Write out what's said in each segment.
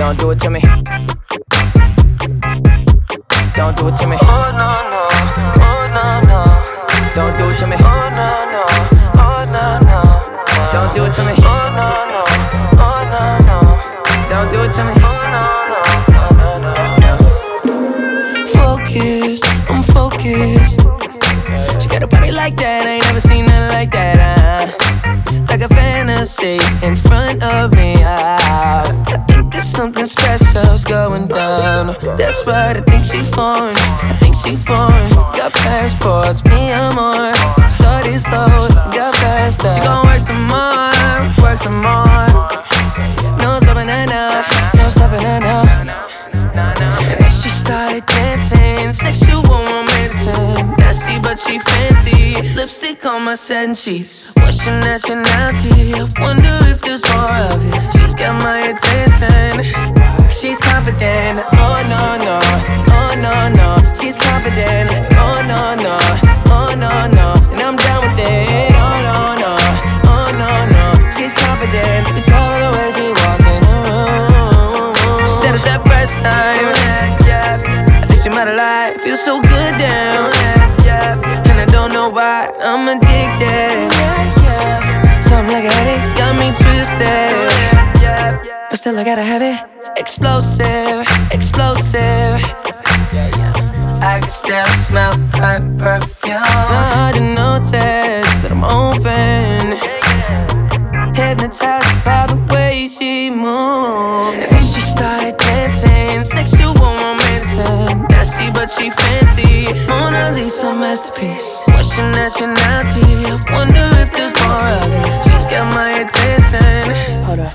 Don't do it to me. Don't do it to me. Oh no no, oh no no. Don't do it to me. Oh no no, oh no no. Don't do it to me. Oh no no, oh no no. Don't do it to me. Oh no no, no no no. Focused, I'm focused. She got a body like that, I ain't never seen nothing like that. Uh, like a fantasy in front of me. Uh, going down. That's right, I think she foreign. I think she foreign. Got passports, me I'm on. Slow, got past that. She gon' work some more, work some more. No stopping her now, no stopping her now. And then she started dancing, sexual romancing. Nasty, but she fancy. Lipstick on my satin sheets. What's your nationality? I wonder if there's more of it. She's got my attention. She's confident. Oh no no, oh no no. She's confident. Oh no no, oh no no. And I'm down with it. Oh no no, oh no no. She's confident. You can tell the way she walks in the room. She said it's that first time. I think she might have lied. Feels so good down. And I don't know why I'm addicted. Something like a headache got me twisted. But still, I gotta have it. Explosive, explosive. I can still smell her perfume. It's not hard to notice that I'm open. Hypnotized by the way she moves. And she started dancing, sexual romancing. Nasty, but she fancy. Mona Lisa masterpiece. What's your nationality? I wonder if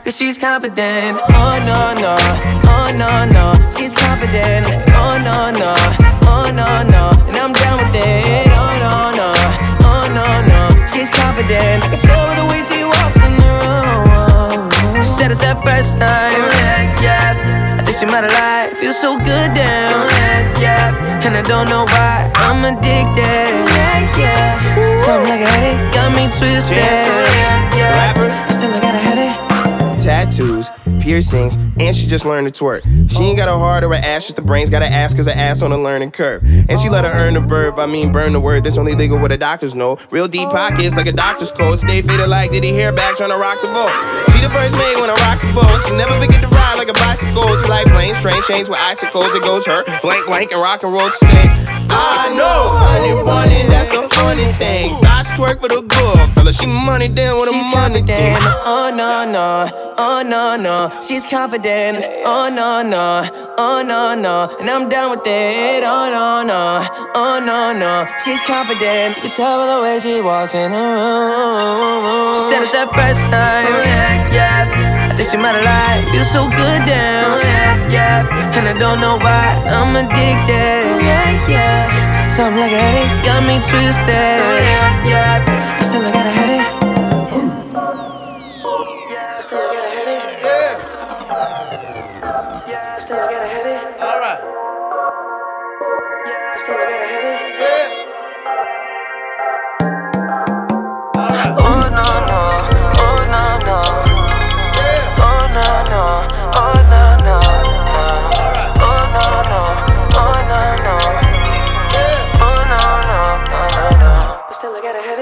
Cause she's confident. Oh no, no. Oh no, no. She's confident. Oh no, no. Oh no, no. And I'm down with it. Oh no, no. Oh no, no. She's confident. I can tell by the way she walks in the room. She said it's that first time. Yeah, yeah. I think she might have lied. Feels so good down. Yeah, yeah. And I don't know why I'm addicted. Yeah, yeah. Something like a headache got me twisted. Yeah, tattoos, piercings, and she just learned to twerk. She ain't got a heart or a ass, just the brains. Gotta ask cause her ass on a learning curve. And she let her earn the verb, I mean burn the word. That's only legal what the doctors know. Real deep pockets like a doctor's code. Stay faded like did he hair back trying to rock the boat. She the first maid when I rock the boat. She never forget to ride like a bicycle. She like planes, trains, chains with icicles. It goes her blank, blank, and rock and roll. Say, I know, honey bunny, that's the funny thing. Thoughts twerk for the good fella. She money down with a money thing. Oh no no, oh no no. She's confident. Oh no no, oh no no. And I'm down with it. Oh no no, oh no no. She's confident. You tell by the way she walks in the room. She said it's that first time. Yeah, yeah. I think she might have lied. Feels so good down. Yeah, yeah. And I don't know why I'm addicted. Yeah, yeah. Something like a headache got me twisted. Oh, yeah, yeah. But still I gotta have it. Still I gotta have. Still I gotta have it. All right. Still I gotta have it. till I gotta have.